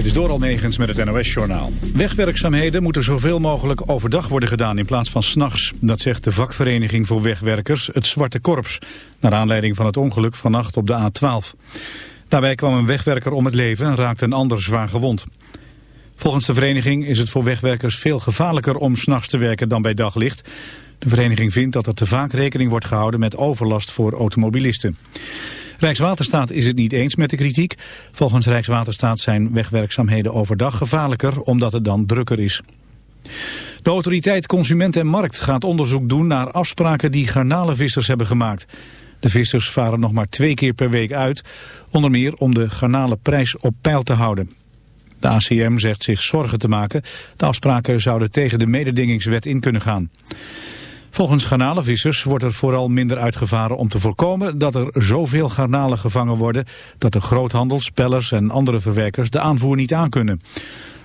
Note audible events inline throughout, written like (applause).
Dit is door Almegens met het NOS-journaal. Wegwerkzaamheden moeten zoveel mogelijk overdag worden gedaan in plaats van s'nachts. Dat zegt de vakvereniging voor wegwerkers, het Zwarte Korps. Naar aanleiding van het ongeluk vannacht op de A12. Daarbij kwam een wegwerker om het leven en raakte een ander zwaar gewond. Volgens de vereniging is het voor wegwerkers veel gevaarlijker om s'nachts te werken dan bij daglicht. De vereniging vindt dat er te vaak rekening wordt gehouden met overlast voor automobilisten. Rijkswaterstaat is het niet eens met de kritiek. Volgens Rijkswaterstaat zijn wegwerkzaamheden overdag gevaarlijker omdat het dan drukker is. De autoriteit Consument en Markt gaat onderzoek doen naar afspraken die garnalenvissers hebben gemaakt. De vissers varen nog maar twee keer per week uit, onder meer om de garnalenprijs op peil te houden. De ACM zegt zich zorgen te maken. De afspraken zouden tegen de mededingingswet in kunnen gaan. Volgens garnalenvissers wordt er vooral minder uitgevaren om te voorkomen dat er zoveel garnalen gevangen worden dat de groothandel, spellers en andere verwerkers de aanvoer niet aankunnen.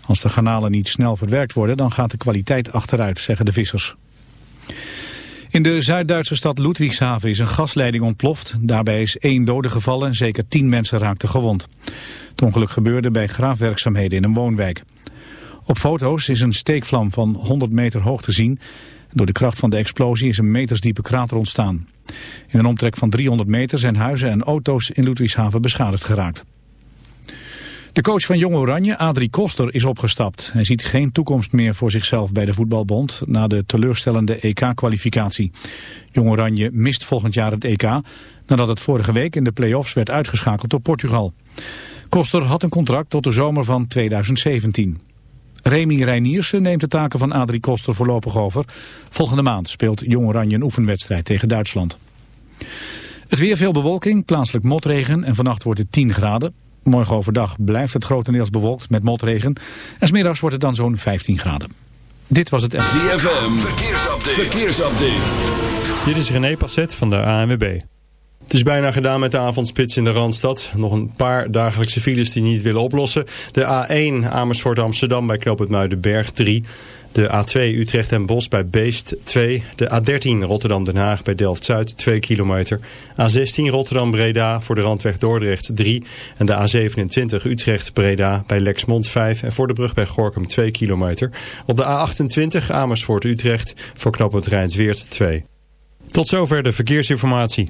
Als de garnalen niet snel verwerkt worden dan gaat de kwaliteit achteruit, zeggen de vissers. In de Zuid-Duitse stad Ludwigshaven is een gasleiding ontploft. Daarbij is één dode gevallen en zeker tien mensen raakten gewond. Het ongeluk gebeurde bij graafwerkzaamheden in een woonwijk. Op foto's is een steekvlam van 100 meter hoog te zien. Door de kracht van de explosie is een metersdiepe krater ontstaan. In een omtrek van 300 meter zijn huizen en auto's in Ludwigshaven beschadigd geraakt. De coach van Jong Oranje, Adrie Koster, is opgestapt. Hij ziet geen toekomst meer voor zichzelf bij de voetbalbond na de teleurstellende EK-kwalificatie. Jong Oranje mist volgend jaar het EK nadat het vorige week in de play-offs werd uitgeschakeld door Portugal. Koster had een contract tot de zomer van 2017. Remy Reiniersen neemt de taken van Adrie Koster voorlopig over. Volgende maand speelt Jong Oranje een oefenwedstrijd tegen Duitsland. Het weer veel bewolking, plaatselijk motregen en vannacht wordt het 10 graden. Morgen overdag blijft het grotendeels bewolkt met motregen. En smiddags wordt het dan zo'n 15 graden. Dit was het... ZFM, verkeersupdate. verkeersupdate. Dit is René Passet van de ANWB. Het is bijna gedaan met de avondspits in de Randstad. Nog een paar dagelijkse files die niet willen oplossen. De A1 Amersfoort Amsterdam bij Knoop het Muidenberg 3. De A2 Utrecht en Bos bij Beest 2. De A13 Rotterdam Den Haag bij Delft-Zuid 2 kilometer. A16 Rotterdam Breda voor de Randweg Dordrecht 3. En de A27 Utrecht Breda bij Lexmond 5. En voor de brug bij Gorkum 2 kilometer. Op de A28 Amersfoort Utrecht voor Knoop het Rijnsweert 2. Tot zover de verkeersinformatie.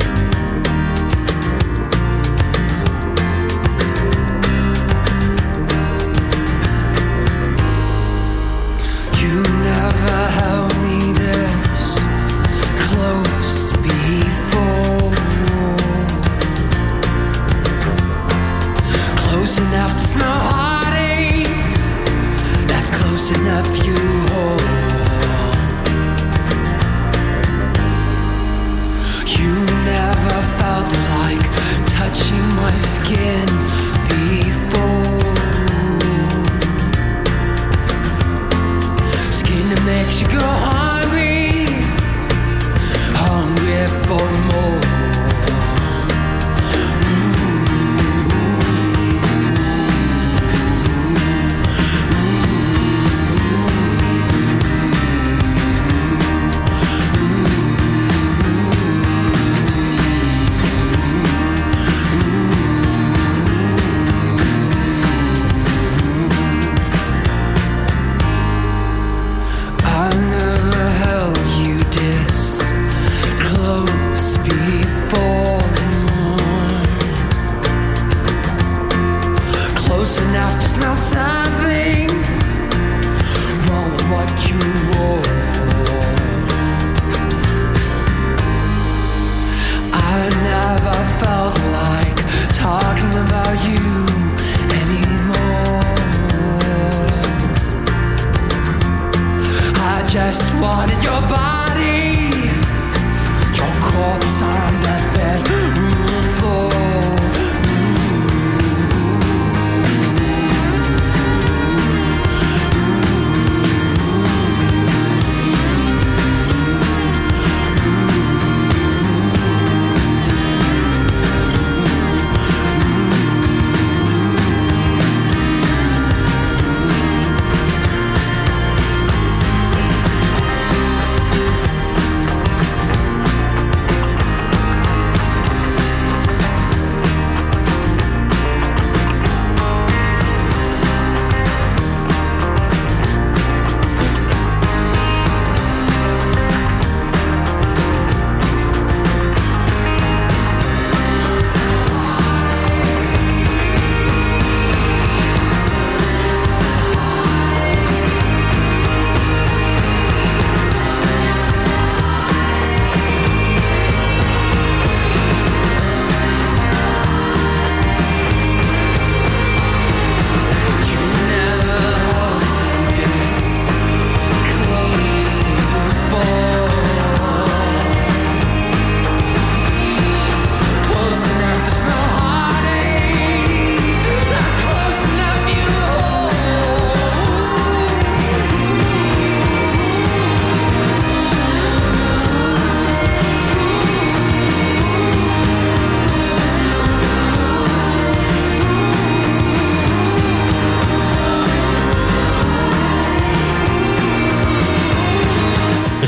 no sign.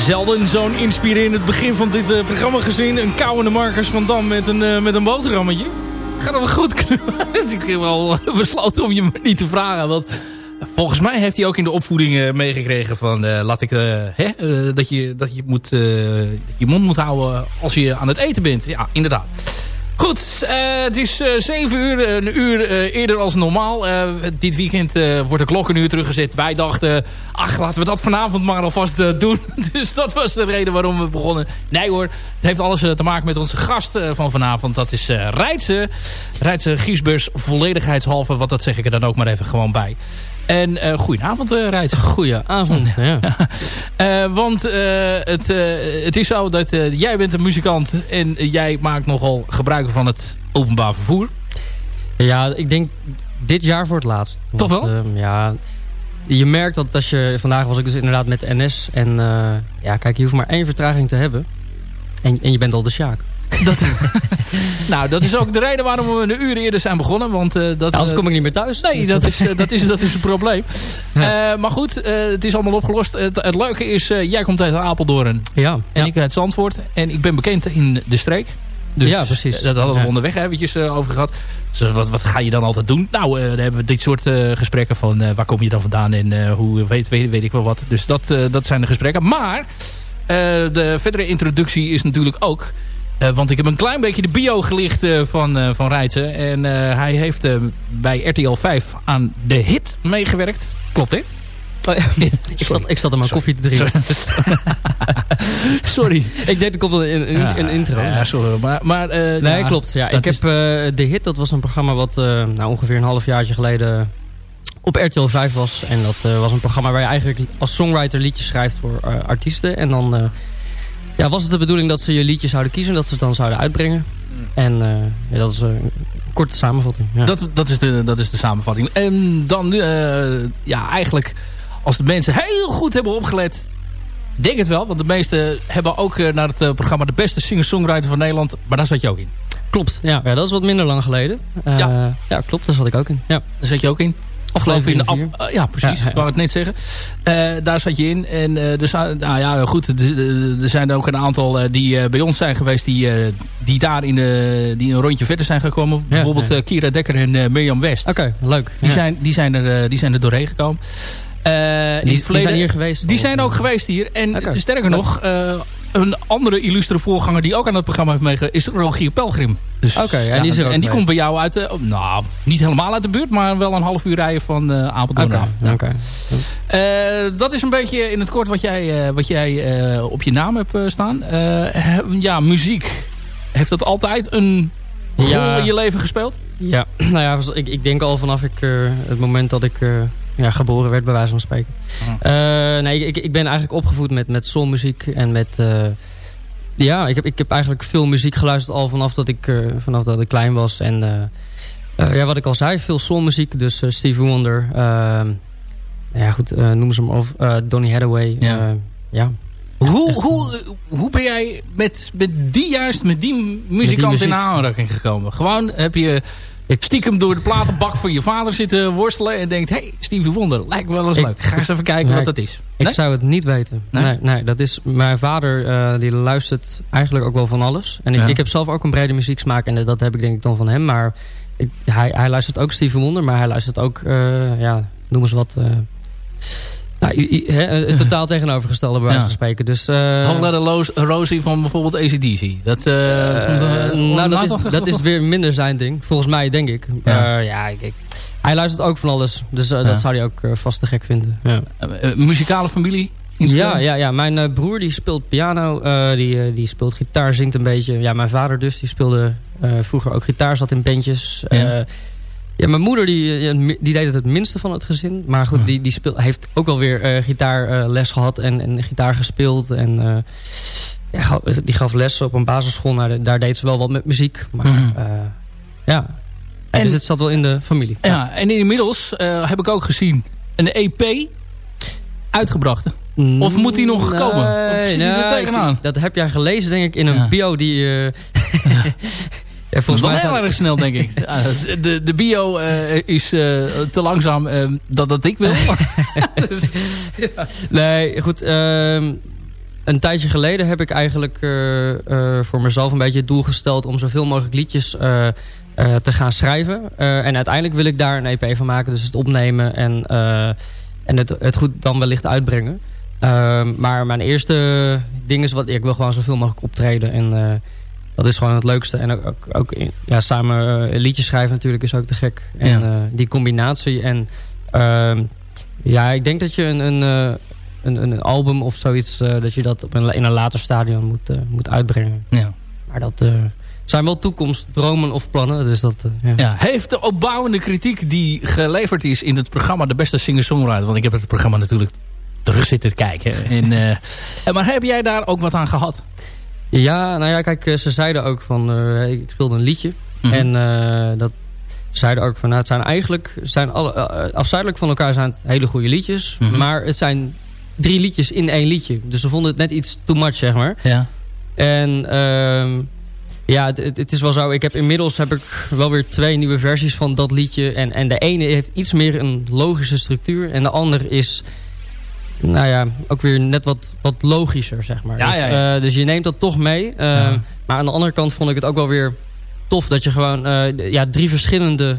Zelden zo'n inspirerend begin van dit eh, programma gezien. Een kauwende Marcus van Dam met een, eh, met een boterhammetje. Gaat dat wel goed? (laughs) Ik heb wel besloten om je maar niet te vragen. Want volgens mij heeft hij ook in de opvoeding eh, meegekregen van... eh, laat ik, eh, hè, eh, dat, je, dat, je moet, eh, je mond moet houden als je aan het eten bent. Ja, inderdaad. Goed, eh, het is eh 7 uur, een uur eh, eerder als normaal. Eh, dit weekend eh, wordt de klok een uur teruggezet. Wij dachten, ach laten we dat vanavond maar alvast eh, doen. (laughs) dus dat was de reden waarom we begonnen. Nee hoor, het heeft alles eh, te maken met onze gast eh, van vanavond. Dat is eh Rijtse. Rijtse Giesbeurs, volledigheidshalve. Want dat zeg ik er dan ook maar even gewoon bij. En eh goedenavond uh, Rijtse. Goedenavond, ja. (laughs) Eh, want eh, het, eh, het is zo dat eh, jij bent een muzikant en jij maakt nogal gebruik van het openbaar vervoer. Ja, ik denk dit jaar voor het laatst. Toch Want, wel? ehm, ja, je merkt dat als je... Vandaag was ik dus inderdaad met NS. En eh, ja, kijk, je hoeft maar één vertraging te hebben. En, en je bent al de Sjaak. Dat, (laughs) nou, dat is ook de reden waarom we een uur eerder zijn begonnen. Want, eh, dat, Ja, anders eh, kom ik niet meer thuis. Nee, Dus dat is, eh, dat, is, dat is een probleem. Maar goed, het is allemaal opgelost. Het, het leuke is, jij komt uit Apeldoorn Ja, en ja. ik uit Zandvoort. En ik ben bekend in de streek. Dus Ja, precies. Dat hadden we onderweg eventjes over gehad. Dus wat, wat ga je dan altijd doen? Nou, dan hebben we dit soort gesprekken van waar kom je dan vandaan en hoe weet, weet, weet ik wel wat. Dus dat, dat zijn de gesprekken. Maar de verdere introductie is natuurlijk ook... eh, want ik heb een klein beetje de bio gelicht eh, van, eh van Rijtsen. En hij heeft bij RTL 5 aan de hit meegewerkt. Klopt, hè? Oh, ja. (laughs) ik, zat, ik zat er maar koffie te drinken. Sorry. (laughs) ik deed er komt een, een, een, een intro. Ja, sorry. Maar, maar, Nee, ja, klopt. Ja, ik heb is- De Hit, dat was een programma wat nou, ongeveer een half jaartje geleden op RTL 5 was. En dat was een programma waar je eigenlijk als songwriter liedjes schrijft voor artiesten. En dan ja, was het de bedoeling dat ze je liedjes zouden kiezen en dat ze het dan zouden uitbrengen. En eh, ja, dat is eh, een korte samenvatting. Ja. Dat, dat, is de, dat is de samenvatting. En dan, eh, ja, eigenlijk, als de mensen heel goed hebben opgelet... Denk het wel, want de meesten hebben ook naar het programma... de beste singer-songwriter van Nederland. Maar daar zat je ook in. Klopt, ja, ja, dat is wat minder lang geleden. Ja. ja. klopt, daar zat ik ook in. Ja. Daar zat je ook in. Of geloof ik in de af, Aflevering eh, ja, precies. Ja, ja. Ik wou het net zeggen. Eh, daar zat je in. En eh, er, zijn, nou ja, goed, er, er zijn er ook een aantal die bij ons zijn geweest... die, die daar in de, die een rondje verder zijn gekomen. Bijvoorbeeld ja. Kira Dekker en Mirjam West. Oké, leuk. Die, zijn, die, zijn er, die zijn er doorheen gekomen. Die, die zijn hier geweest. Die zijn ook geweest hier. En sterker nog, een andere illustre voorganger die ook aan het programma heeft meegegaan, is Rogier Pelgrim. Dus, Oké, ja, die is er ook en die komt bij jou uit de, nou, niet helemaal uit de buurt, maar wel een half uur rijden van eh Apeldoorn af. Eh, dat is een beetje in het kort wat jij, eh, wat jij eh, op je naam hebt eh, staan. Eh, he- ja, muziek. Heeft dat altijd een rol Ja. in je leven gespeeld? Ja, (clears throat) nou ja, ik, ik denk al vanaf ik, eh, het moment dat ik eh, ja, geboren werd, bij wijze van spreken. Mhm. Eh, nee, ik, ik ben eigenlijk opgevoed met, met soulmuziek en met... eh, ja, ik heb, ik heb eigenlijk veel muziek geluisterd al vanaf dat ik, eh, vanaf dat ik klein was. En ja, wat ik al zei, veel soulmuziek. Dus Stevie Wonder. ehm, ja, goed, noemen ze hem over. eh, Donny Hathaway. Ja. Ja. ja. Hoe, hoe, hoe ben jij met, met die juist, met die muzikant in aanraking gekomen? Gewoon heb je stiekem door de platenbak van je vader zitten worstelen en denkt, hey, Stevie Wonder, lijkt wel eens Ik- leuk. Ga eens even kijken Nee, wat dat is. Ik zou het niet weten. Nee? Nee, nee, dat is mijn vader eh, die luistert eigenlijk ook wel van alles. En ik, Ja. ik heb zelf ook een brede muzieksmaak en dat heb ik denk ik dan van hem. Maar ik, hij, hij luistert ook Stevie Wonder, maar hij luistert ook, eh, ja, noem eens wat. eh, nou, het (laughs) totaal tegenovergestelde bij wijze van spreken. Dus, eh, Holla de Rosie van bijvoorbeeld ACDC. Dat, eh, eh, komt nou, dat, is, dat is weer minder zijn ding. Volgens mij, denk ik. Ja. Ja, ik, ik- hij luistert ook van alles. Dus eh, Ja. dat zou hij ook eh, vast te gek vinden. Ja. Eh, eh, muzikale familie? Ja, ja, ja, mijn eh, broer die speelt piano, eh, die, eh, die speelt gitaar, zingt een beetje. Ja, mijn vader dus, die speelde eh, vroeger ook gitaar, zat in bandjes. Ja. Ja. mijn moeder die, eh, die deed het het minste van het gezin. Maar goed, die, die speel, heeft ook wel weer eh gitaarles gehad en, en gitaar gespeeld. En eh, ja, die gaf les op een basisschool, nou, daar deed ze wel wat met muziek. Maar Mhm. eh, ja, En- dus het zat wel in de familie. Ja, en inmiddels eh, heb ik ook gezien een EP uitgebracht. Of moet die nog komen? Of zit die er nee, tegenaan? ik- Dat heb jij gelezen, denk ik, in een Ja. bio die... (laughs) ja, volgens Wel mij heel erg snel, denk ik. (laughs) Ja, de, de bio eh, is eh, te langzaam eh, dat dat ik wil. (laughs) (laughs) Dus, ja. Nee, goed. ehm, een tijdje geleden heb ik eigenlijk voor mezelf een beetje het doel gesteld... om zoveel mogelijk liedjes te gaan schrijven. En uiteindelijk wil ik daar een EP van maken. Dus het opnemen en, en het, het goed dan wellicht uitbrengen. Ehm, maar mijn eerste ding is... wat ik wil gewoon zoveel mogelijk optreden. En dat is gewoon het leukste. En ook, ook, ja, samen eh, liedjes schrijven natuurlijk is ook te gek. En Ja. eh, die combinatie. En ehm, ja, ik denk dat je een, een, eh, een, een album of zoiets... eh, dat je dat op een, in een later stadium moet, moet uitbrengen. Ja. Maar dat eh, zijn wel toekomstdromen of plannen. Dus dat, eh, ja. Ja, heeft de opbouwende kritiek die geleverd is in het programma De Beste Singer-Songwriter... want ik heb het programma natuurlijk terug zitten kijken. (laughs) En, eh, en maar heb jij daar ook wat aan gehad? Ja, nou ja, kijk, eh, ze zeiden ook van... eh, ik speelde een liedje. Mhm. En eh, dat zeiden ook van... Nou, het zijn eigenlijk... Zijn alle, afzonderlijk van elkaar zijn het hele goede liedjes. Mhm. Maar het zijn drie liedjes in één liedje. Dus ze vonden het net iets too much, zeg maar. Ja. En ehm, ja, het, het- het is wel zo. Ik heb inmiddels heb ik wel weer twee nieuwe versies van dat liedje. En, en de ene heeft iets meer een logische structuur. En de ander is, nou ja, ook weer net wat, wat logischer, zeg maar. Ja, dus, ja, ja. eh, dus je neemt dat toch mee. Eh. Maar aan de andere kant vond ik het ook wel weer tof... dat je gewoon eh, ja, drie verschillende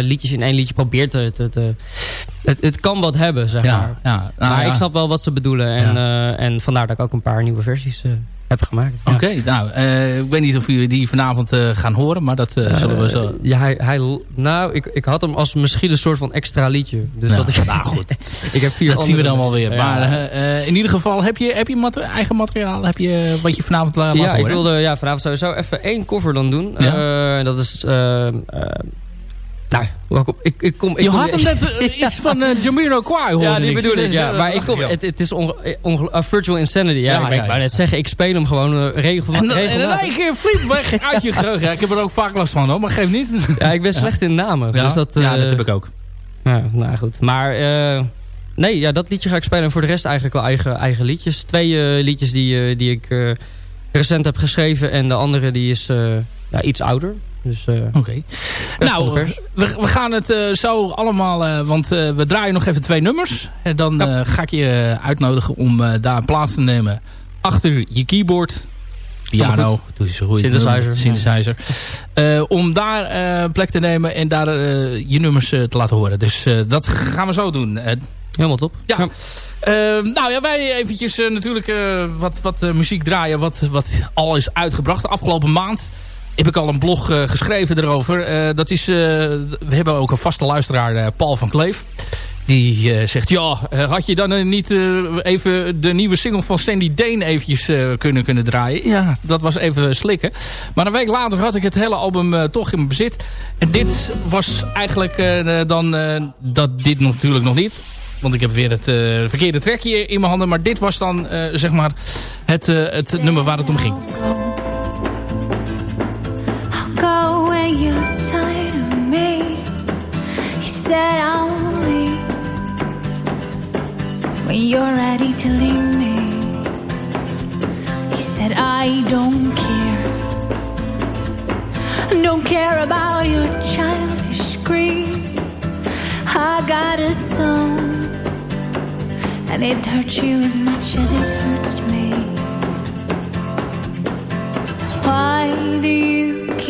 liedjes in één liedje probeert te... te, te- het, het kan wat hebben, zeg maar. Ja. Nou, maar ja. ik snap wel wat ze bedoelen. En, en vandaar dat ik ook een paar nieuwe versies heb gemaakt. Ja. Oké, nou, eh, ik weet niet of jullie die vanavond eh, gaan horen, maar dat eh, zullen we zo... Ja, hij, hij, nou, ik, ik had hem als misschien een soort van extra liedje. Dus dat ik, (laughs) nou goed. (laughs) ik heb vier dat zien we andere- dan wel weer. Ja. Maar in ieder geval, heb je, heb je eigen materiaal? Heb je wat je vanavond la- laat ja, ik wilde ja, vanavond sowieso even één cover dan doen. Ja. Eh, dat is... eh, eh, nou. Ik, ik kom, ik je kom- had hem net (laughs) eh, iets van uh, Jamiroquai hoorde Ja, die bedoel ik, ja. Maar eh, ik kom, het, het is onge, onge- uh, virtual insanity. Ja, Ja, ik, ja, wou net zeggen, ik speel hem gewoon uh, regel, En, en in regelmatig. één keer weg uit je geheugen. Ik heb er ook vaak last van, hoor, maar geef niet. Ja, ik ben slecht in namen. Ja, Dus dat, ja, eh, dat heb ik ook. Ja, nou goed. Maar eh, nee, ja, dat liedje ga ik spelen. En voor de rest eigenlijk wel eigen, eigen liedjes. Twee eh, liedjes die, eh, die ik eh, recent heb geschreven. En de andere die is eh, ja, iets ouder. Dus, eh, Oké. Nou, pers. we, we gaan het eh, zo allemaal... eh, want eh, we draaien nog even twee nummers. En dan Ja. eh, ga ik je eh, uitnodigen om eh, daar plaats te nemen. Achter je keyboard. Piano. Goed. Synthesizer. Synthesizer. Eh, om daar eh, plek te nemen en daar eh, je nummers eh, te laten horen. Dus eh, dat gaan we zo doen. Eh, Helemaal top. ja. Eh, nou ja, wij eventjes eh, natuurlijk eh, wat, wat eh, muziek draaien wat, wat al is uitgebracht. De afgelopen maand heb ik al een blog eh, geschreven erover. Eh, dat is, eh, we hebben ook een vaste luisteraar, Paul van Kleef. Die zegt, ja, had je dan niet even de nieuwe single van Sandy Dane eventjes kunnen, kunnen draaien? Ja, dat was even slikken. Maar een week later had ik het hele album toch in mijn bezit. En dit was eigenlijk dan, dat dit natuurlijk nog niet. Want ik heb weer het verkeerde trekje in mijn handen. Maar dit was dan, zeg maar, het, het nummer waar het om ging. Go when you're tired of me. He said I'll leave when you're ready to leave me. He said I don't care. Don't care about your childish greed. I got a song, and it hurts you as much as it hurts me. Why do you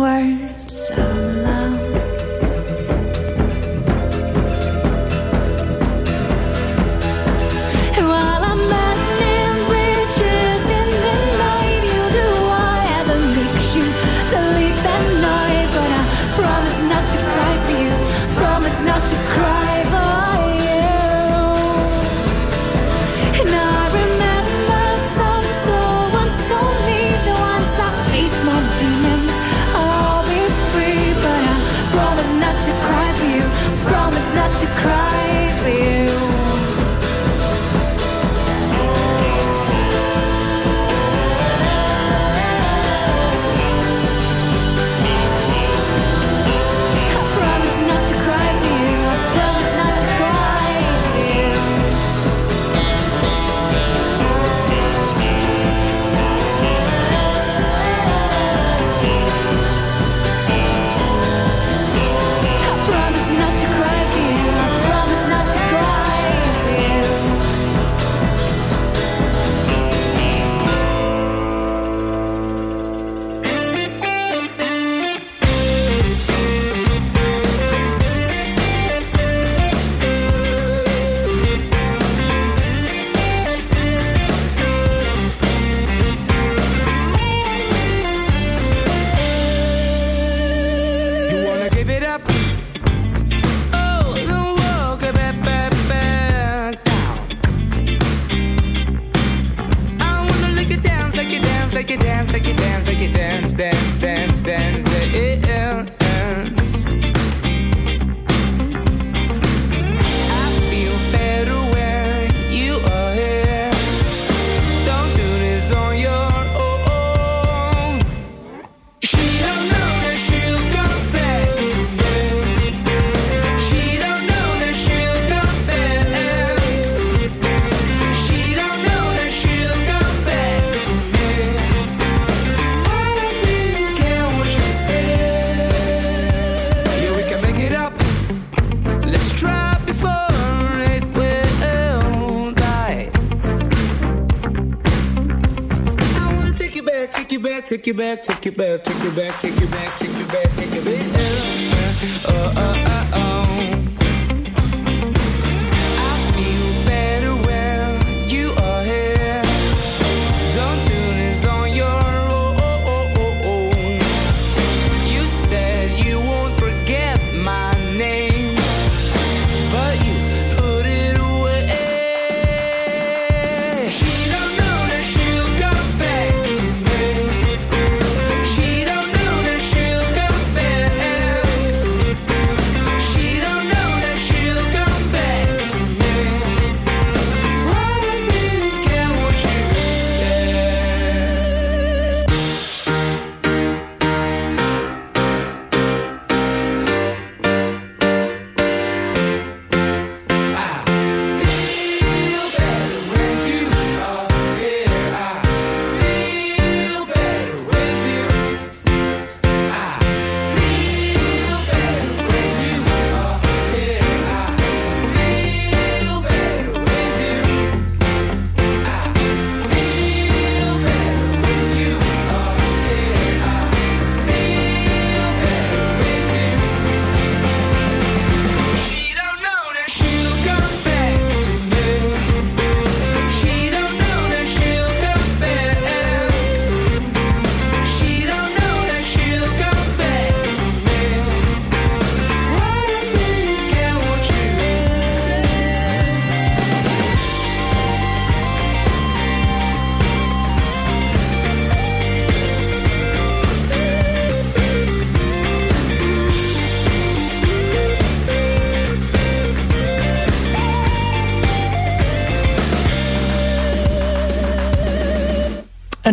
worth take you back, take you back, take you back, take you back, take you back, take you back. Uh, uh, oh.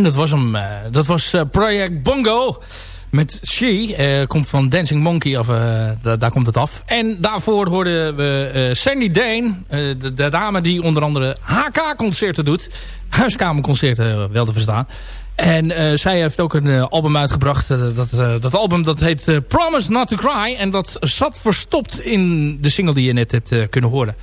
Dat was hem. eh, dat was eh, Project Bongo. Met She. eh, komt van Dancing Monkey. Of, da- daar komt het af. En daarvoor hoorden we Sandy Dane. de, de dame die onder andere HK-concerten doet. Huiskamerconcerten wel te verstaan. En zij heeft ook een album uitgebracht. Dat, dat album dat heet Promise Not To Cry. En dat zat verstopt in de single die je net hebt kunnen horen.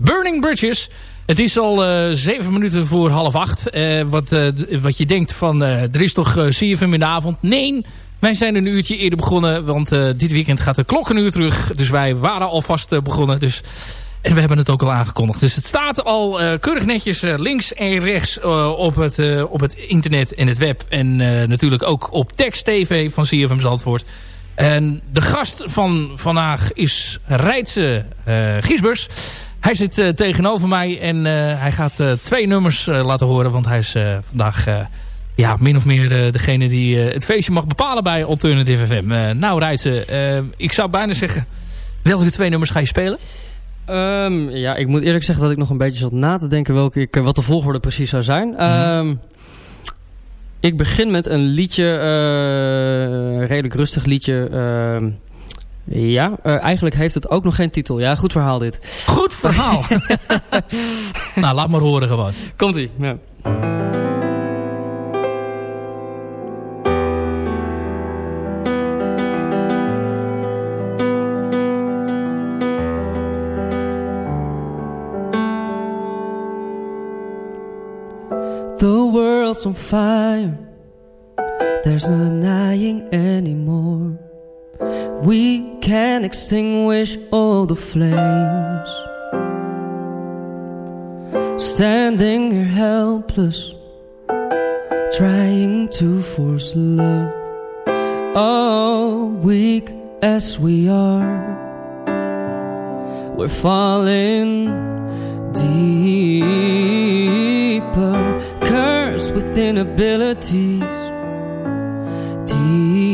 Burning Bridges. Het is al eh, zeven minuten voor half acht. Eh, wat, eh, wat je denkt van, er is toch CFM in de avond? Nee, wij zijn een uurtje eerder begonnen. Want dit weekend gaat de klok een uur terug. Dus wij waren alvast begonnen. Dus, en we hebben het ook al aangekondigd. Dus het staat al keurig netjes links en rechts op, het, op het internet en het web. En natuurlijk ook op tekst TV van CFM Zandvoort. En de gast van vandaag is Rijtse Giesbers. Hij zit uh, tegenover mij en uh, hij gaat uh, twee nummers laten horen. Want hij is vandaag ja, min of meer degene die het feestje mag bepalen bij Alternative FM. Nou Rijtse, uh, ik zou bijna zeggen, welke twee nummers ga je spelen? Um, ja, ik moet eerlijk zeggen dat ik nog een beetje zat na te denken welke ik, wat de volgorde precies zou zijn. Mm -hmm. um, ik begin met een liedje, een redelijk rustig liedje... Ja, uh, eigenlijk heeft het ook nog geen titel. Ja, goed verhaal dit. Goed verhaal. (laughs) nou, laat maar horen gewoon. Komt-ie, ja. The world's on fire. There's no denying anymore. We can extinguish all the flames. Standing here helpless, trying to force love. Oh, weak as we are, we're falling deeper, cursed with inabilities. Deeper.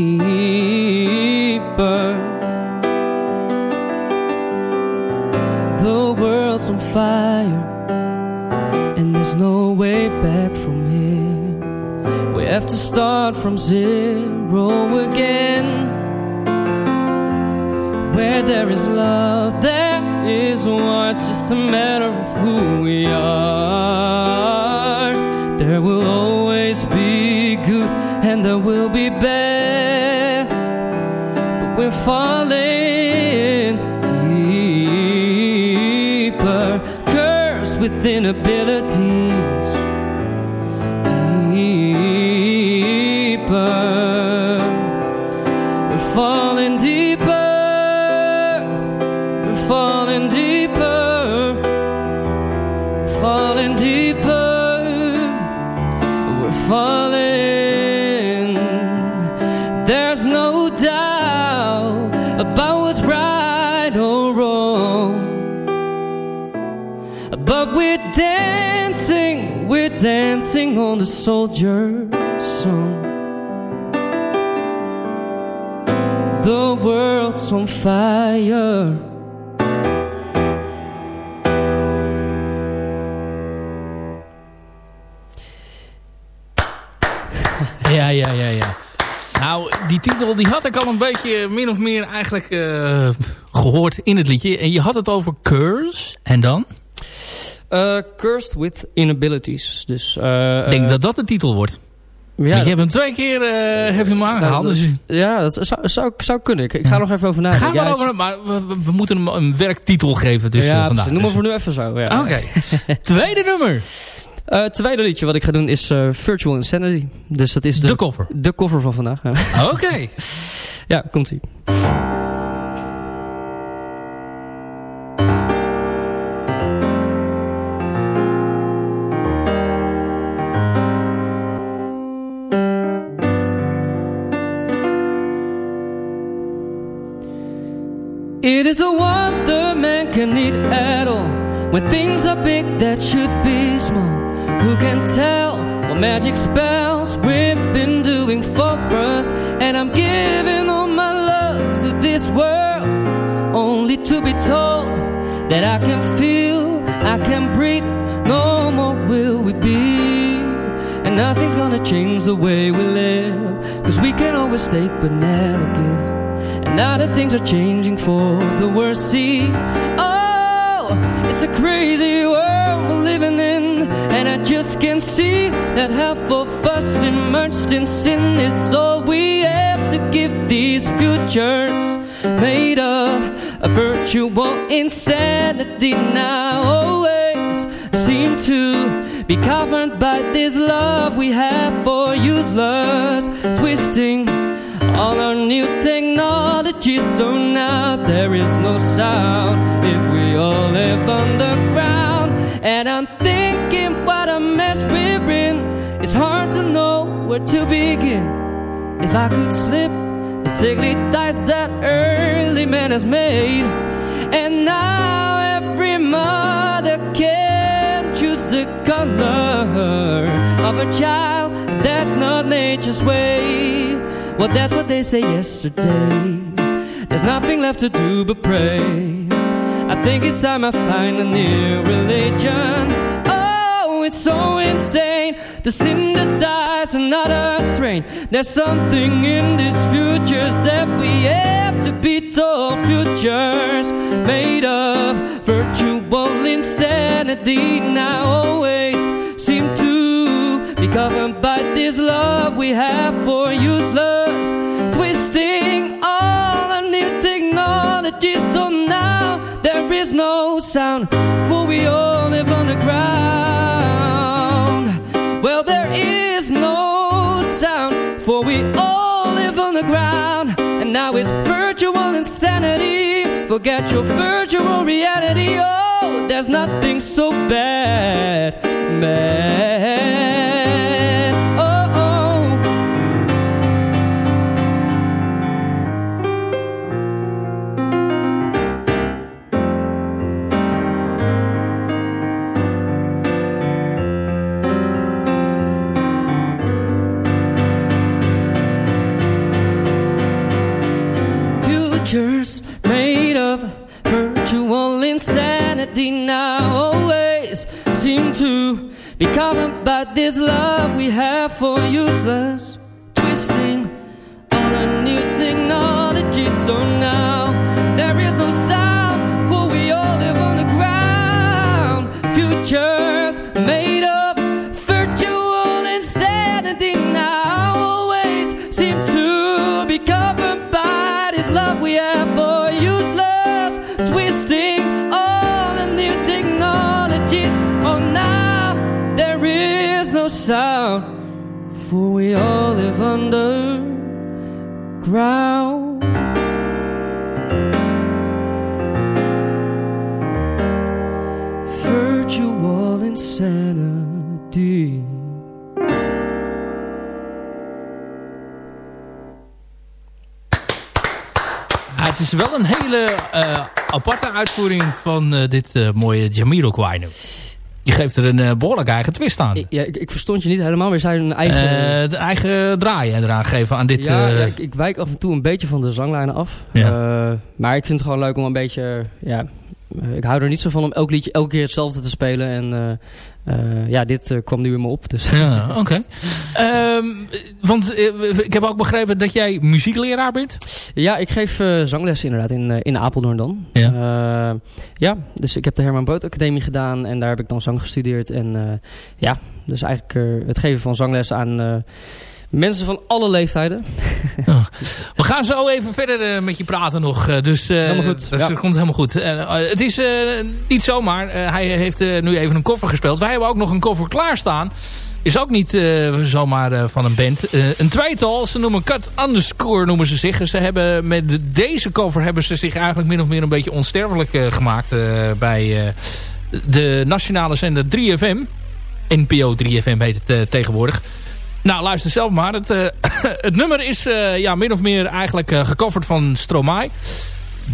Fire, and there's no way back from here. We have to start from zero again. Where there is love, there is war. It's just a matter of who we are. There will always be good, and there will be bad. But we're falling cursed with dancing on the soldier song. The world's on fire. (laughs) Ja, ja, ja, ja. Nou, die titel die had ik al een beetje min of meer eigenlijk eh, gehoord in het liedje. En je had het over curse. En dan? Eh, cursed with inabilities. Dus, eh, Ik denk eh, dat dat de titel wordt. ja, Want je hebt hem twee keer eh heb je hem aangehaald. dat- dus ja, dat zou, zou, zou kunnen. Ik, ik ga er nog even over nadenken. Ga maar over, maar we, moeten hem een werktitel geven. Dus ja, vandaar. noem maar Dus- voor nu even zo. Ja. Oké. (laughs) Tweede nummer. Eh, tweede liedje wat ik ga doen is Virtual Insanity. Dus dat is de, De cover. De cover van vandaag. Oké. (laughs) ja komt ie. It is a wonder man can eat at all When things are big that should be small. Who can tell what magic spells we've been doing for us? And I'm giving all my love to this world Only to be told that I can feel, I can breathe. No more will we be. And nothing's gonna change the way we live Cause we can always take but never give now that things are changing for the worse See, oh, it's a crazy world we're living in And I just can't see that half of us immersed in sin. Is all we have to give these futures Made of a virtual insanity. Now Always seem to be governed by this love we have for useless Twisting all our new technology so now there is no sound. If we all live underground and i'm thinking what a mess we're in it's hard to know where to begin. If i could slip the sickly dice that early man has made and now every mother can choose the color of a child that's not nature's way well, that's what they say yesterday. There's nothing left to do but pray. I think it's time I find a new religion. Oh, it's so insane to synthesize another strain. There's something in these futures that we have to be told. Futures made of virtual insanity now always seem to be governed by this love we have for useless is no sound for we all live on the ground. Well there is no sound for we all live on the ground. And now it's virtual insanity. Forget your virtual reality. Oh there's nothing so bad man be covered by this love we have for useless underground virtual insanity. Ja, het is wel een hele eh, aparte uitvoering van eh, dit eh, mooie Jamiroquai nummer. Je geeft er een eh, behoorlijk eigen twist aan. Ja, ik, ik verstond je niet helemaal, maar je zei een eigen... Eh, de eigen draai eraan geven aan dit... ja, eh, ja, ik, ik wijk af en toe een beetje van de zanglijnen af. Ja. Maar ik vind het gewoon leuk om een beetje... Ja, ik hou er niet zo van om elk liedje elke keer hetzelfde te spelen. En eh, eh, ja, dit eh, kwam nu in me op. Dus. Ja, oké. Ehm, want eh, ik heb ook begrepen dat jij muziekleraar bent. Ja, ik geef eh, zangles inderdaad in, eh, in Apeldoorn dan. Ja. Eh, ja, dus ik heb de Herman Brood Academie gedaan en daar heb ik dan zang gestudeerd. En eh, ja, dus eigenlijk eh, het geven van zangles aan eh, mensen van alle leeftijden. (laughs) We gaan zo even verder eh, met je praten nog. eh, dus eh, Helemaal goed, Dat ja. komt helemaal goed. Het is niet zomaar. Hij heeft nu even een koffer gespeeld. Wij hebben ook nog een koffer klaarstaan. Is ook niet zomaar van een band. Een tweetal. Ze noemen Cut Underscore noemen ze zich. Ze hebben met deze cover hebben ze zich eigenlijk min of meer een beetje onsterfelijk gemaakt. bij de nationale zender 3FM. NPO 3FM heet het tegenwoordig. Nou, luister zelf maar. Het, eh, (laughs) het nummer is eh, ja, min of meer eigenlijk eh, gecoverd van Stromae.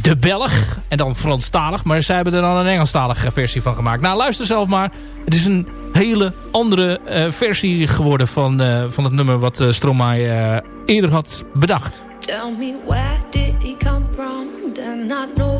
De Belg. En dan Franstalig. Maar zij hebben er dan een Engelstalige versie van gemaakt. Nou, luister zelf maar. Het is een hele andere versie geworden van, van het nummer wat Stromae eerder had bedacht. Tell me where did he come from? Then I know.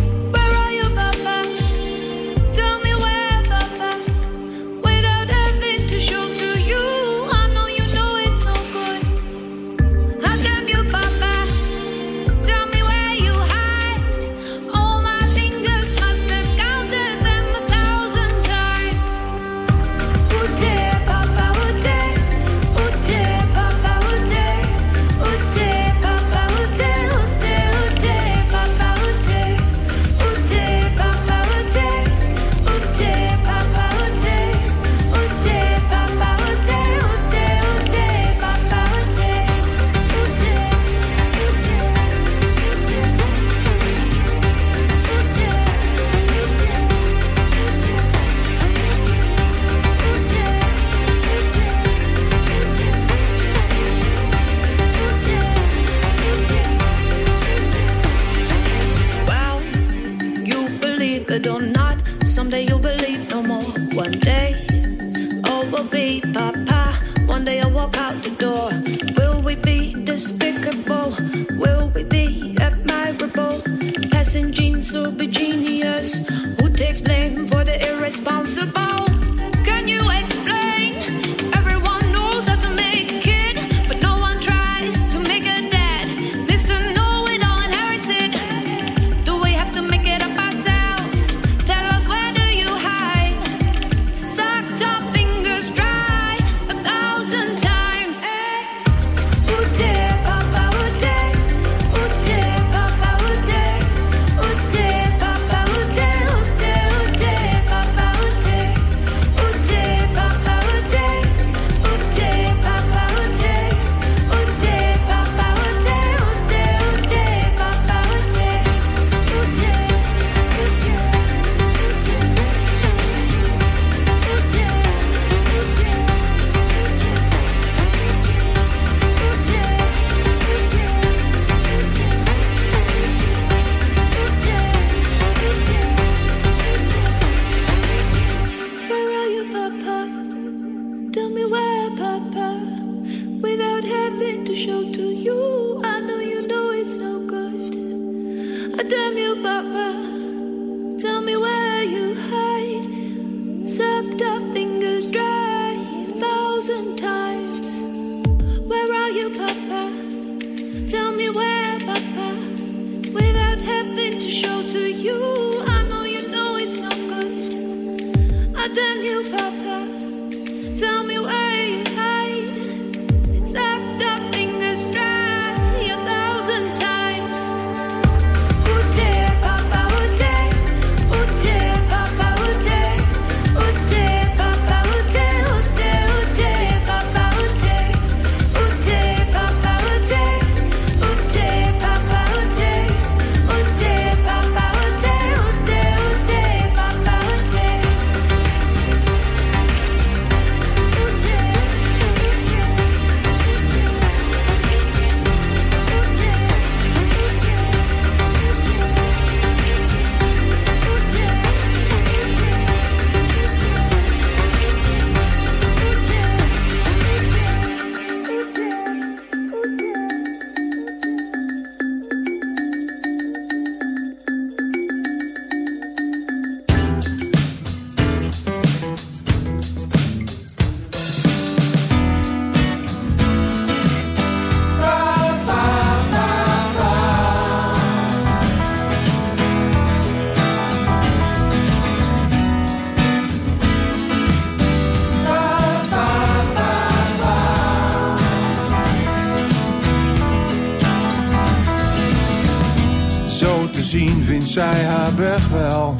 Misschien vindt zij haar weg wel.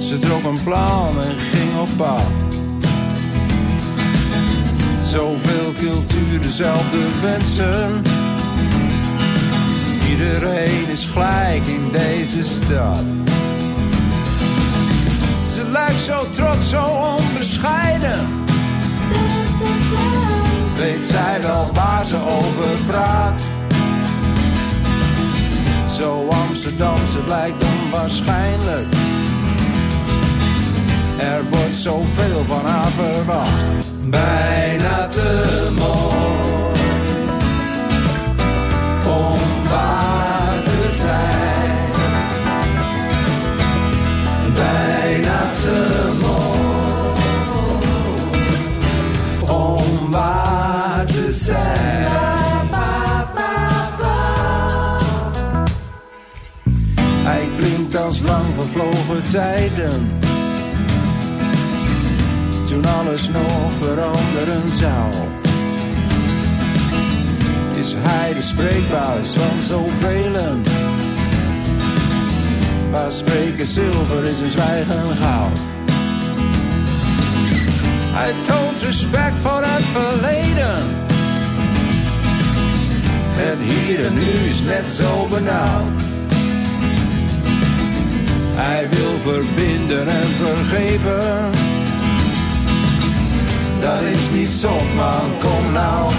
Ze trok een plan en ging op pad. Zoveel cultuur, dezelfde wensen. Iedereen is gelijk in deze stad. Ze lijkt zo trots, zo onbescheiden. Weet zij wel waar ze over praat? Zo Amsterdam, ze lijkt onwaarschijnlijk. Er wordt zoveel van haar verwacht. Bijna te mooi om waar te zijn. Bijna te mooi om waar te zijn. Vervlogen tijden. Toen alles nog veranderen zou. Is hij de spreekbuis van zoveel? Waar spreken zilver is en zwijgen goud. Hij toont respect voor het verleden. Het hier en nu is net zo benauwd. Hij wil verbinden en vergeven. Dat is niet soft man, kom nou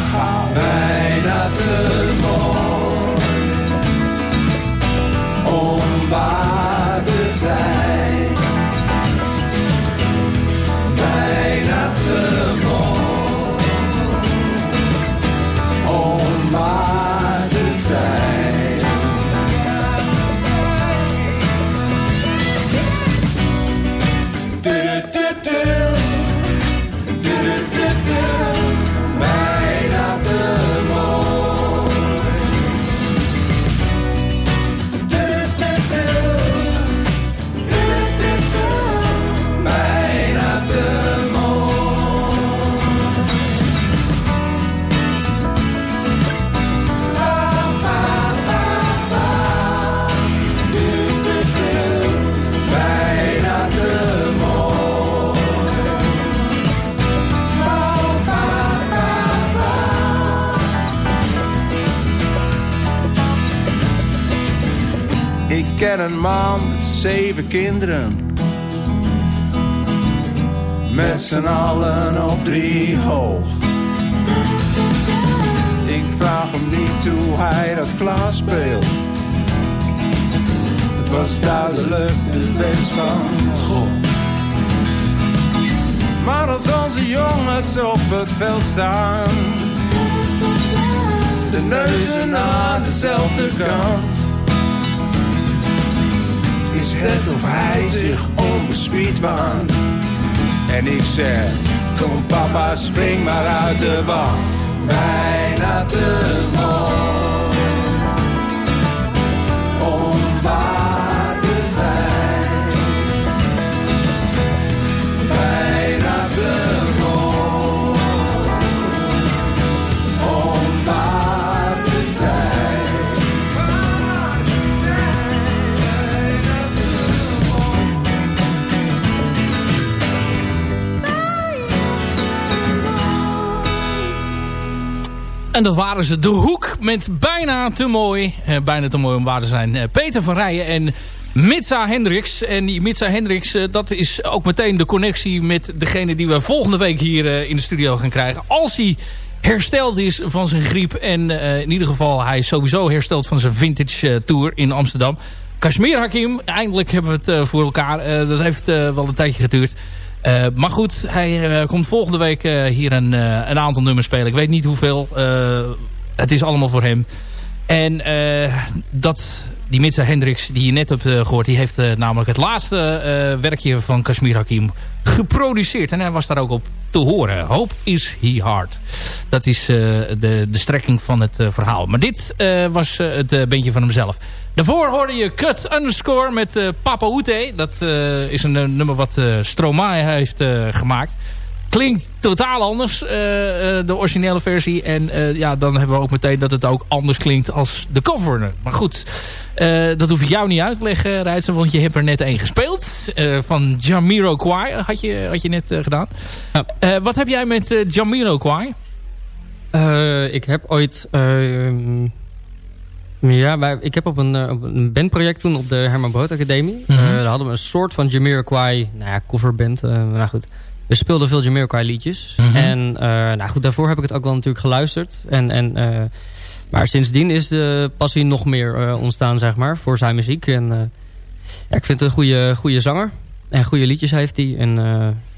met zeven kinderen. Met z'n allen op drie hoog. Ik vraag hem niet hoe hij dat klaar speelt. Het was duidelijk de wens van God. Maar als onze jongens op het veld staan, de neuzen aan dezelfde kant het of hij zich onbespied waant. En ik zeg, kom papa, spring maar uit de wand. Bijna te mooi En dat waren ze. De Hoek met bijna te mooi. Eh, bijna te mooi om waar te zijn. Eh, Peter van Rijen en Mitsa Hendricks. En die Mitsa Hendricks, eh, dat is ook meteen de connectie met degene die we volgende week hier eh, in de studio gaan krijgen. Als hij hersteld is van zijn griep. En in ieder geval hij is sowieso hersteld van zijn vintage tour in Amsterdam. Kashmir Hakim, eindelijk hebben we het voor elkaar. Dat heeft wel een tijdje geduurd. Eh, maar goed, hij eh, komt volgende week eh, hier een, een aantal nummers spelen. Ik weet niet hoeveel. het is allemaal voor hem. En dat, die Mitsa Hendricks die je net hebt eh, gehoord... die heeft namelijk het laatste werkje van Kashmir Hakim geproduceerd. En hij was daar ook op te horen. Hope is he hard. Dat is eh, de, de strekking van het eh, verhaal. Maar dit eh, was het bandje van hemzelf. Daarvoor hoorde je Cut Underscore met Papa Oete. Dat is een nummer wat Stromae heeft gemaakt. Klinkt totaal anders, eh, eh, de originele versie. En eh, ja, dan hebben we ook meteen dat het ook anders klinkt als de cover. Maar goed, dat hoef ik jou niet uit te leggen, Rijtsen, want je hebt er net één gespeeld. van Jamiroquai had je, had je net gedaan. Wat heb jij met Jamiroquai? Eh, ik heb ooit... ehm, ja, wij, ik heb op een, op een bandproject toen op de Herman Brood Academie. Eh, daar hadden we een soort van Jamiroquai, nou ja, coverband. nou goed, we speelden veel Jamiroquai liedjes. Mhm. En eh, nou goed, daarvoor heb ik het ook wel natuurlijk geluisterd. En, en, eh, maar sindsdien is de passie nog meer eh, ontstaan, zeg maar, voor zijn muziek. En ja, ik vind het een goede, goede zanger. En goede liedjes heeft hij. En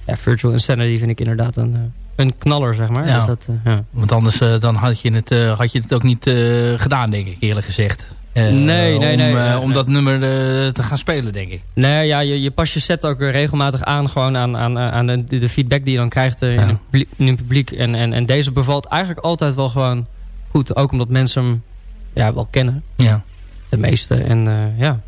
ja, Virtual Insanity vind ik inderdaad een, een knaller, zeg maar. Ja. Dus dat, ja. Want anders dan had, je het, had je het ook niet gedaan, denk ik, eerlijk gezegd. Eh, Nee, nee, om, nee, eh, nee, om dat nummer eh, te gaan spelen, denk ik. Nee, ja, je, je pas je set ook regelmatig aan, gewoon aan, aan, aan de, de feedback die je dan krijgt eh, in, het, publiek- in het publiek. En, en, en deze bevalt eigenlijk altijd wel gewoon goed. Ook omdat mensen hem ja, wel kennen. Ja. De meeste. En eh, ja.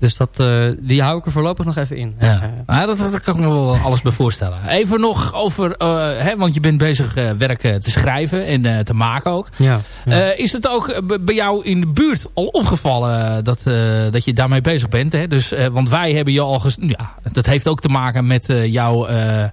Dus dat, eh, die hou ik er voorlopig nog even in. Ja. Nou, dat, dat kan ik me wel alles bij voorstellen. Even nog over, eh, hè, want je bent bezig eh werk eh, te schrijven en eh, te maken ook. Ja. Eh, is het ook eh, bij jou in de buurt al opgevallen eh, dat, eh, dat je daarmee bezig bent? Hè? Dus, eh, want wij hebben je al... Ja, dat heeft ook te maken met eh, jouw eh,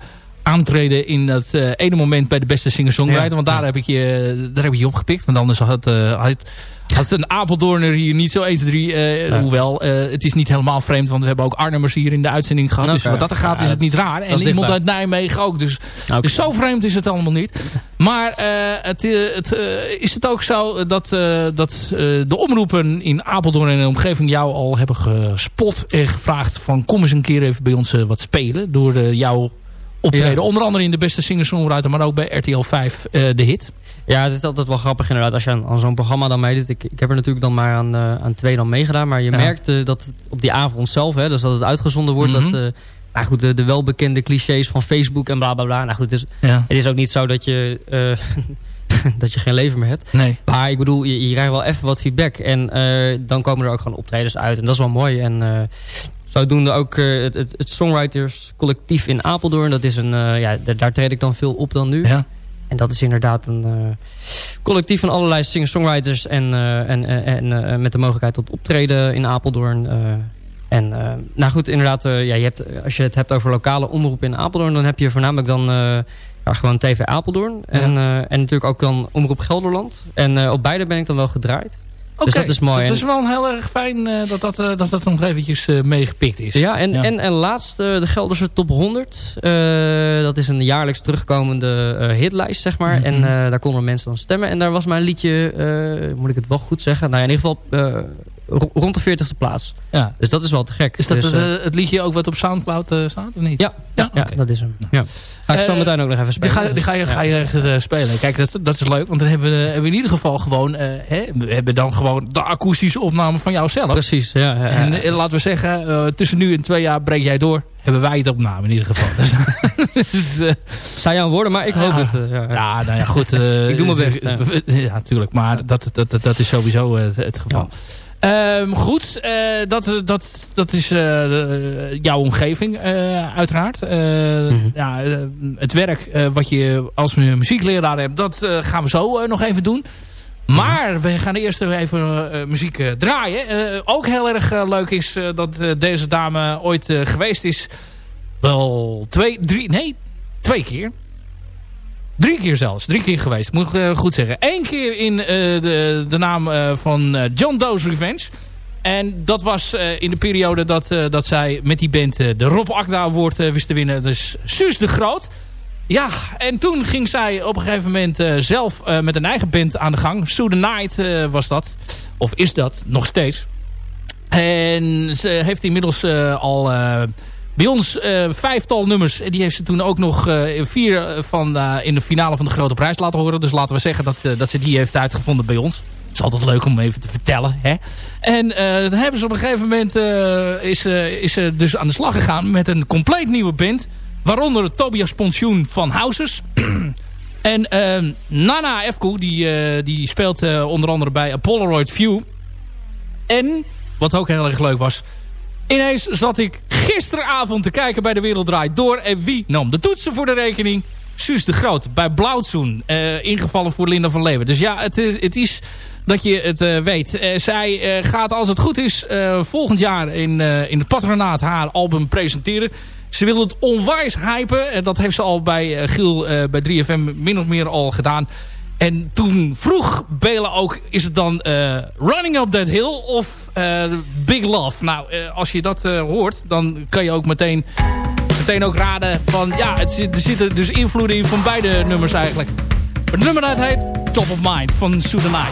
aantreden in dat eh, ene moment bij de beste singer-songwriter. Ja. Want daar, heb ik je, daar heb ik je opgepikt. Want anders had, eh, had, had een Apeldoorner hier niet zo 1, 2, 3. eh, Ja. Hoewel, eh, het is niet helemaal vreemd. Want we hebben ook Arnhemmers hier in de uitzending gehad. Dus wat dat er gaat is het niet raar. En iemand uit Nijmegen ook. Dus, dus zo vreemd is het allemaal niet. Maar eh, het, eh, het, eh, is het ook zo dat, eh, dat eh, de omroepen in Apeldoorn en de omgeving jou al hebben gespot en gevraagd van kom eens een keer even bij ons eh, wat spelen door eh, jouw optreden. Ja. Onder andere in de beste singer-songwriter, maar ook bij RTL 5 eh, de hit. Ja, het is altijd wel grappig inderdaad als je aan, aan zo'n programma dan meedoet. Ik, ik heb er natuurlijk dan maar aan, eh, aan twee dan meegedaan. Maar je Ja. merkt eh, dat het op die avond zelf, hè, dus dat het uitgezonden wordt, Mhm. dat eh, nou goed, de, de welbekende clichés van Facebook en bla bla bla. Nou goed, het is, Ja. het is ook niet zo dat je, (laughs) dat je geen leven meer hebt. Nee. Maar ik bedoel, je, je krijgt wel even wat feedback. En dan komen er ook gewoon optredens uit. En dat is wel mooi. En zodoende ook eh, het, het, het Songwriters collectief in Apeldoorn. Dat is een, eh, ja, daar, treed ik dan veel op dan nu. Ja. En dat is inderdaad een eh, collectief van allerlei singer-songwriters. En, en, en met de mogelijkheid tot optreden in Apeldoorn. en nou goed, inderdaad, ja, je hebt, als je het hebt over lokale omroepen in Apeldoorn... dan heb je voornamelijk dan ja, gewoon TV Apeldoorn. En, en natuurlijk ook dan Omroep Gelderland. En op beide ben ik dan wel gedraaid. Dus Oké, dat is mooi. Het is wel heel erg fijn eh, dat, dat, eh, dat dat nog eventjes eh, meegepikt is. Ja, en, En, en laatst de Gelderse Top 100. Eh, dat is een jaarlijks terugkomende eh, hitlijst, zeg maar. Mhm. En eh, daar konden mensen dan stemmen. En daar was mijn liedje, eh, moet ik het wel goed zeggen... Nou, ja, in ieder geval eh, rond de 40ste plaats. Ja. Dus dat is wel te gek. Is dat Dus, het, eh, eh, het liedje ook wat op Soundcloud eh, staat, of niet? ja, ja, dat is hem. Ja. Ga ik zo meteen ook nog even Die spelen. ga, die ga je, Dus, ga je echt, spelen. Kijk, dat, dat is leuk. Want dan hebben we, hebben we in ieder geval gewoon... eh, hè, we hebben dan gewoon de akoestische opname van jouzelf. Precies, ja. ja, ja. En laten we zeggen, eh, tussen nu en twee jaar breek jij door. Hebben wij het opname in ieder geval. (laughs) Dus, dus, eh, Zijn jouw woorden, maar ik hoop Ja. het. ja, ja. ja, nou ja, goed. (laughs) Ik doe mijn best, Ja, (laughs) natuurlijk. Maar dat, dat, dat, dat is sowieso het, het geval. Ehm, goed, eh, dat, dat, dat is eh, eh, jouw omgeving eh, uiteraard. Eh, Mhm. ja, eh, het werk eh, wat je als muziekleraar hebt, dat eh, gaan we zo eh, nog even doen. Maar we gaan eerst even eh, muziek eh, draaien. Eh, ook heel erg eh, leuk is eh, dat eh, deze dame ooit eh, geweest is. Wel twee, drie, nee, twee keer. Drie keer zelfs. Drie keer geweest. Moet ik eh, goed zeggen. Eén keer in eh, de, de naam eh, van John Doe's Revenge. En dat was in de periode dat, dat zij met die band de Rob Akda Award wist te winnen. Dus Suus de Groot. Ja, en toen ging zij op een gegeven moment zelf met een eigen band aan de gang. Sue the Night was dat. Of is dat, nog steeds. En ze heeft inmiddels al bij ons eh, vijftal nummers. En die heeft ze toen ook nog eh, vier van, eh, in de finale van de Grote Prijs laten horen. Dus laten we zeggen dat, dat ze die heeft uitgevonden bij ons. is altijd leuk om even te vertellen. Hè? En dan hebben ze op een gegeven moment is, is ze dus aan de slag gegaan met een compleet nieuwe band. Waaronder Tobias Pensioen van Houses. (clears throat) en eh, Nana Efko, die, die speelt onder andere bij Polaroid View. En, wat ook heel erg leuk was... Ineens zat ik gisteravond te kijken bij De Wereld Draait Door. En wie nam de toetsen voor de rekening? Suus de Groot bij Blauwtsoen. eh, ingevallen voor Linda van Leeuwen. Dus ja, het, is- het is dat je het eh, weet. Eh, zij gaat als het goed is volgend jaar in, in het patronaat haar album presenteren. Ze wil het onwijs hypen. En dat heeft ze al bij Giel bij 3FM min of meer al gedaan. En toen vroeg Bela ook, is het dan eh, Running Up That Hill of eh, Big Love? Nou, eh, als je dat hoort, dan kan je ook meteen, meteen ook raden van... Ja, het zit, er zitten dus invloeden in van beide nummers eigenlijk. Het nummer dat heet Top of Mind van Soedanai.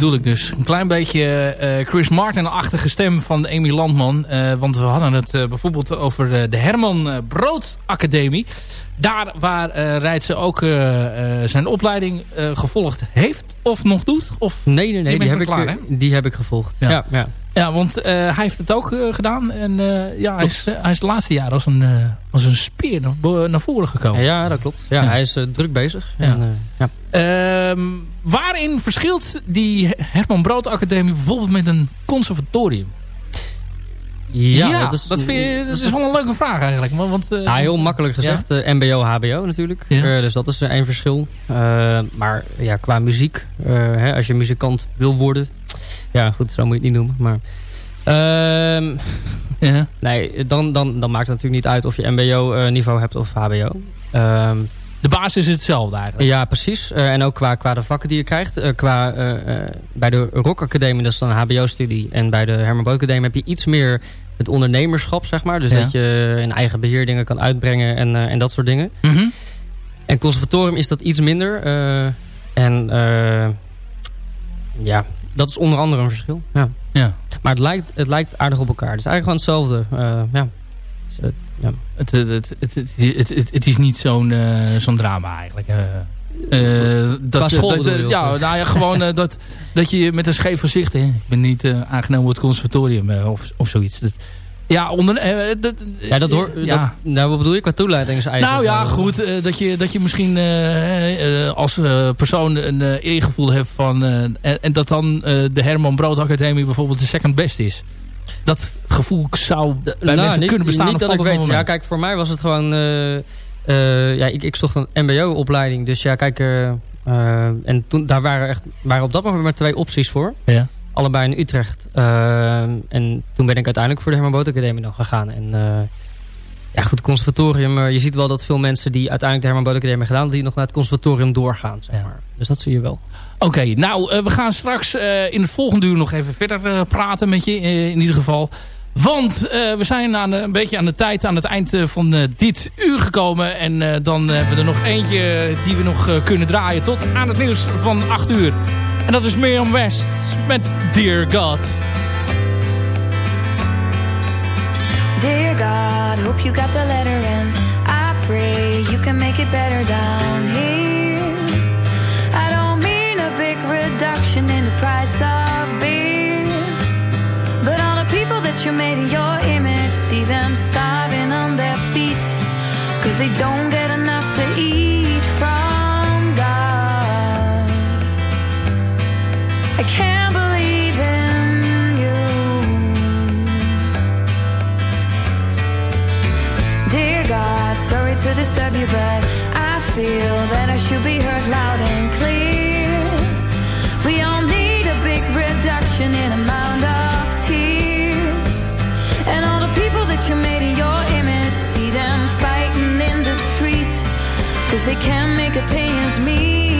Bedoel ik dus. Een klein beetje eh, Chris Martin-achtige stem van Amy Landman. Eh, want we hadden het eh, bijvoorbeeld over de Herman Brood Academie. Daar waar eh Rijt ze ook zijn opleiding eh, gevolgd heeft of nog doet. Of Nee, nee, nee. Die heb, ik, klaar, hè? die heb ik gevolgd. Ja. Ja, ja. Ja, want eh, hij heeft het ook gedaan. En eh, ja, hij is, hij is de laatste jaren als een, eh, als een speer naar, naar voren gekomen. Ja, dat klopt. Ja, Ja. Hij is eh, druk bezig. Ja. En, eh, ja. Ehm, waarin verschilt die Herman Brood Academie bijvoorbeeld met een conservatorium? Ja, dat, dat is- vind je, dat is wel een leuke vraag eigenlijk. maar- Want, eh, heel makkelijk gezegd. eh, MBO, HBO natuurlijk. Eh, dus dat is één verschil. Eh, maar ja, qua muziek. eh, hè, als je muzikant wil worden. Ja, goed, zo moet je het niet noemen. Maar, ehm, (laughs) ja. Nee, dan, dan, dan maakt het natuurlijk niet uit of je MBO-niveau hebt of HBO. Ehm, de basis is hetzelfde eigenlijk. Ja, precies. Eh, en ook qua, qua de vakken die je krijgt. Eh, qua, eh, eh, bij de Rock Academie, dat is dan een HBO-studie. En bij de Herman Brood Academie heb je iets meer het ondernemerschap, zeg maar. Dus Ja. dat je in eigen beheer dingen kan uitbrengen en, eh, en dat soort dingen. Mhm. En conservatorium is dat iets minder. eh, en eh, ja, dat is onder andere een verschil. Ja. Ja. Maar het lijkt, het lijkt aardig op elkaar. Het is eigenlijk gewoon hetzelfde. eh, ja. Dus, eh, ja. Het, het, het, het, het, het, het is niet zo'n eh, zo'n drama eigenlijk. Qua school dat, ja, nou ja, gewoon dat, dat je met een scheef gezicht... Hè, ik ben niet aangenomen op het conservatorium of, of zoiets. Dat, ja, onder, eh, dat, Ja, dat hoor, ja. Dat, nou, wat bedoel je qua toeleiding? Nou ja, eh, goed. eh, dat, je, dat je misschien eh, eh, als eh, persoon een eh, eergevoel hebt van... eh, en, en dat dan eh, de Herman Brood Academie bijvoorbeeld de second best is. Dat gevoel zou bij Nou, mensen niet- kunnen bestaan. Niet dat ik weet. Ja, kijk, voor mij was het gewoon... eh, eh, ja, ik, ik zocht een mbo-opleiding. Dus ja, kijk... eh, eh, en toen, daar waren, echt, waren op dat moment maar twee opties voor. Ja. Allebei in Utrecht. Eh, en toen ben ik uiteindelijk voor de Herman Boot Academie dan gegaan. En eh, ja, goed, conservatorium. eh, je ziet wel dat veel mensen die uiteindelijk de Herman Boot Academie hebben gedaan... die nog naar het conservatorium doorgaan, zeg maar. Dus dat zie je wel. Oké, nou, we gaan straks in het volgende uur nog even verder praten met je, in ieder geval. Want we zijn aan, een beetje aan de tijd, aan het eind van dit uur gekomen. En dan hebben we er nog eentje die we nog kunnen draaien tot aan het nieuws van 8 uur. En dat is Mirjam West met Dear God. Dear God, hope you got the letter and I pray you can make it better down here. I don't mean a big reduction in the price of beer, but all the people that you made in your disturb you, but I feel that I should be heard loud and clear. We all need a big reduction in amount of tears. And all the people that you made in your image, see them fighting in the streets. Cause they can't make opinions meet.